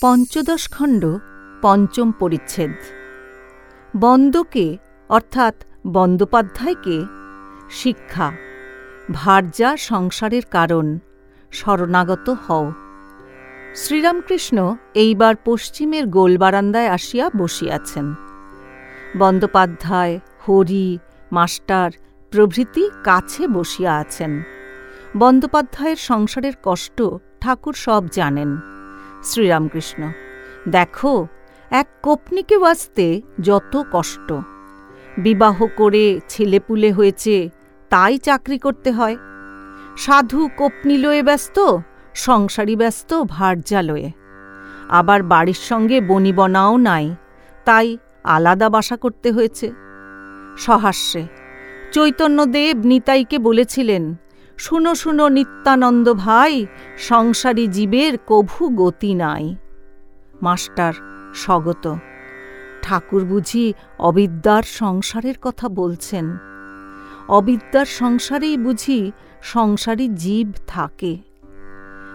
পঞ্চদশ খণ্ড, পঞ্চম পরিচ্ছেদ। বন্দকে, অর্থাৎ বন্দ্যোপাধ্যায়কে শিক্ষা ভার্যা সংসারের কারণ, শরণাগত হও। শ্রীরামকৃষ্ণ এইবার পশ্চিমের গোলবারান্দায় আসিয়া বসিয়াছেন। বন্দ্যোপাধ্যায় হরি, মাস্টার প্রভৃতি কাছে বসিয়া আছেন। বন্দ্যোপাধ্যায়ের সংসারের কষ্ট ঠাকুর সব জানেন। শ্রীরামকৃষ্ণ, দেখো, এক কোপনিকে বাঁচতে যত কষ্ট। বিবাহ করে ছেলেপুলে হয়েছে, তাই চাকরি করতে হয়। সাধু কোপনি লয়ে ব্যস্ত, সংসারী ব্যস্ত ভার্যা লয়ে। আবার বাড়ির সঙ্গে বনিবনাও নাই, তাই আলাদা বাসা করতে হয়েছে। সহাস্যে, চৈতন্যদেব নিতাইকে বলেছিলেন শুনো শুনো নিত্যানন্দ ভাই, সংসারী জীবের কভু গতি নাই। মাস্টার, স্বগত। ঠাকুর বুঝি অবিদ্যার সংসারের কথা বলছেন। অবিদ্যার সংসারেই বুঝি সংসারী জীব থাকে।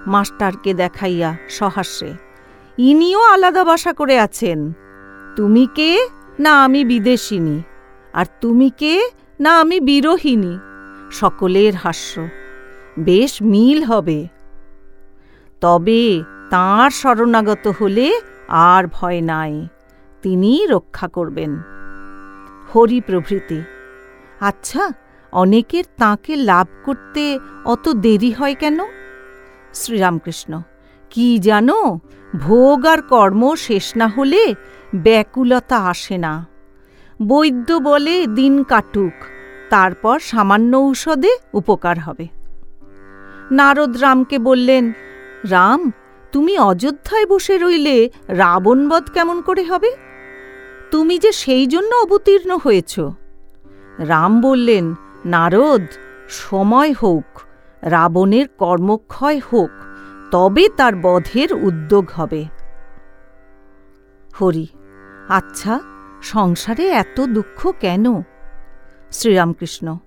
মাস্টারকে দেখাইয়া সহাস্যে, ইনিও আলাদা বাসা করে আছেন। তুমি কে? না আমি বিদেশিনী। আর তুমি কে? না আমি বিরোহিনী সকলের হাস্য। বেশ মিল হবে। তবে তাঁর শরণাগত হলে আর ভয় নাই, তিনি রক্ষা করবেন। হরি প্রভৃতি আচ্ছা অনেকের তাকে লাভ করতে অত দেরি হয় কেন? শ্রীরামকৃষ্ণ, কি জানো, ভোগ আর কর্ম শেষ না হলে ব্যাকুলতা আসে না। বৈদ্য বলে দিন কাটুক তারপর সামান্য ঔষধে উপকার হবে। নারদ রামকে বললেন, রাম, তুমি অযোধ্যায় বসে রইলে রাবণবধ কেমন করে হবে? তুমি যে সেই জন্য অবতীর্ণ হয়েছ। রাম বললেন, নারদ, সময় হোক, রাবণের কর্মক্ষয় হোক, তবে তার বধের উদ্যোগ হবে। হরি আচ্ছা সংসারে এত দুঃখ কেন? শ্রীরামকৃষ্ণ,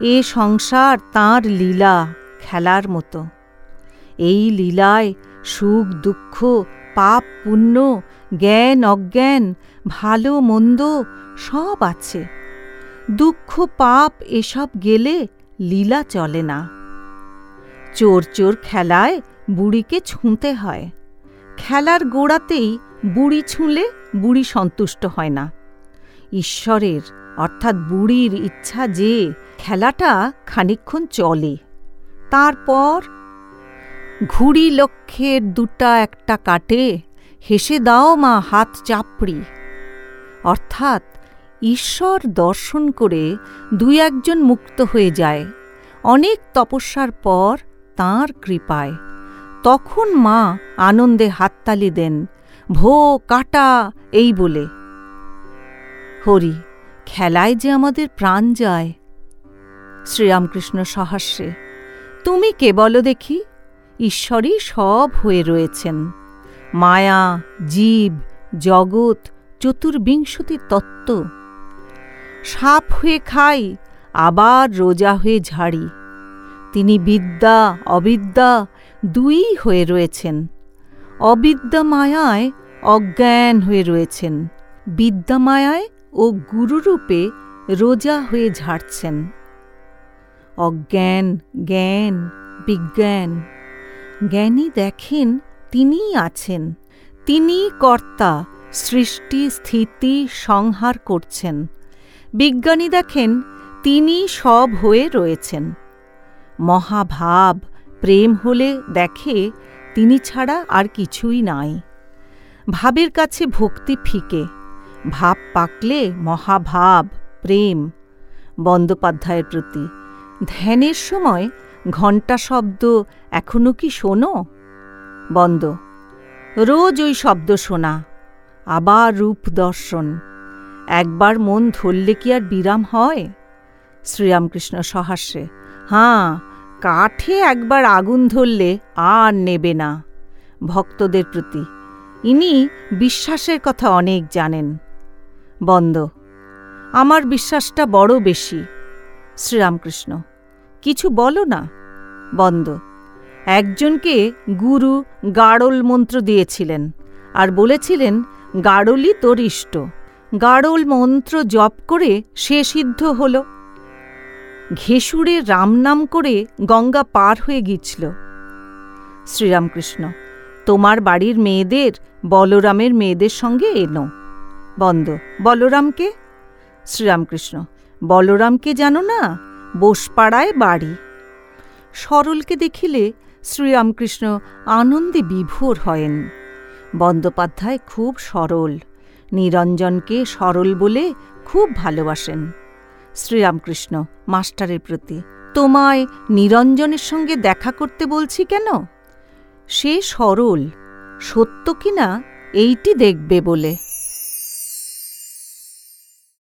এ সংসার তাঁর লীলা খেলার মতো। এই লীলায় সুখ, দুঃখ, পাপ, পুণ্য, জ্ঞান, অজ্ঞান, ভালো, মন্দ সব আছে। দুঃখ, পাপ এসব গেলে লীলা চলে না। চোর চোর খেলায় বুড়িকে ছুঁতে হয়। খেলার গোড়াতেই বুড়ি ছুঁলে বুড়ি সন্তুষ্ট হয় না। ঈশ্বরের অর্থাৎ বুড়ির ইচ্ছা যে খেলাটা খানিক্ষণ চলে। তারপর ঘুড়ি লক্ষ্যের দুটা একটা কাটে, হেসে দাও মা হাত চাপড়ি। অর্থাৎ ঈশ্বর দর্শন করে দুই একজন মুক্ত হয়ে যায়। অনেক তপস্যার পর তাঁর কৃপায়। তখন মা আনন্দে হাততালি দেন, ভো কাটা, এই বলে। হরি খেলায় যে আমাদের প্রাণ যায়। শ্রীরামকৃষ্ণ সহাস্যে তুমি কে বলো দেখি? ঈশ্বরই সব হয়ে রয়েছেন। মায়া, জীব, জগৎ, চতুর্বিংশতি তত্ত্ব। সাপ হয়ে খাই, আবার রোজা হয়ে ঝাড়ি। তিনি বিদ্যা, অবিদ্যা, দুই হয়ে রয়েছেন। অবিদ্যা মায়ায় অজ্ঞান হয়ে রয়েছেন। বিদ্যা মায়ায় ও গুরুরূপে রোজা হয়ে ঝাড়ছেন। অজ্ঞান, জ্ঞান, বিজ্ঞান, জ্ঞানী দেখেন তিনিই আছেন তিনি কর্তা, সৃষ্টি, স্থিতি, সংহার করছেন। বিজ্ঞানী দেখেন তিনি সব হয়ে রয়েছেন। মহাভাব, প্রেম হলে দেখে তিনি ছাড়া আর কিছুই নাই। ভাবের কাছে ভক্তি ফিকে। ভাব পাকলে মহাভাব, প্রেম। বন্দ্যোপাধ্যায়ের প্রতি, ধ্যানের সময় ঘণ্টা শব্দ এখনও কি শোনো? বন্দ, রোজ ওই শব্দ শোনা, আবার রূপ দর্শন। একবার মন ধরলে কি আর বিরাম হয়? শ্রীরামকৃষ্ণ সহাস্যে, হাঁ, কাঠে একবার আগুন ধরলে আর নেবে না। ভক্তদের প্রতি, ইনি বিশ্বাসের কথা অনেক জানেন। বন্দ আমার বিশ্বাসটা বড় বেশি। শ্রীরামকৃষ্ণ, কিছু বলো না। বন্ধ। একজনকে গুরু গাড়ল মন্ত্র দিয়েছিলেন আর বলেছিলেন, গাড়লই তোর ইষ্ট। গাড়ল মন্ত্র জপ করে সে সিদ্ধ হল। ঘেসুরে রাম নাম করে গঙ্গা পার হয়ে গিয়েছিল। শ্রীরামকৃষ্ণ, তোমার বাড়ির মেয়েদের, বলরামের মেয়েদের সঙ্গে এনো। বন্ধ। বলরামকে? শ্রীরামকৃষ্ণ, বলরামকে জানো না? বোসপাড়ায় বাড়ি। সরলকে দেখিলে শ্রীরামকৃষ্ণ আনন্দে বিভোর হয়েন। বন্দ্যোপাধ্যায় খুব সরল, নিরঞ্জনকে সরল বলে খুব ভালোবাসেন। শ্রীরামকৃষ্ণ, মাস্টারের প্রতি, তোমায় নিরঞ্জনের সঙ্গে দেখা করতে বলছি কেন? সে সরল, সত্য কিনা এইটি দেখবে বলে।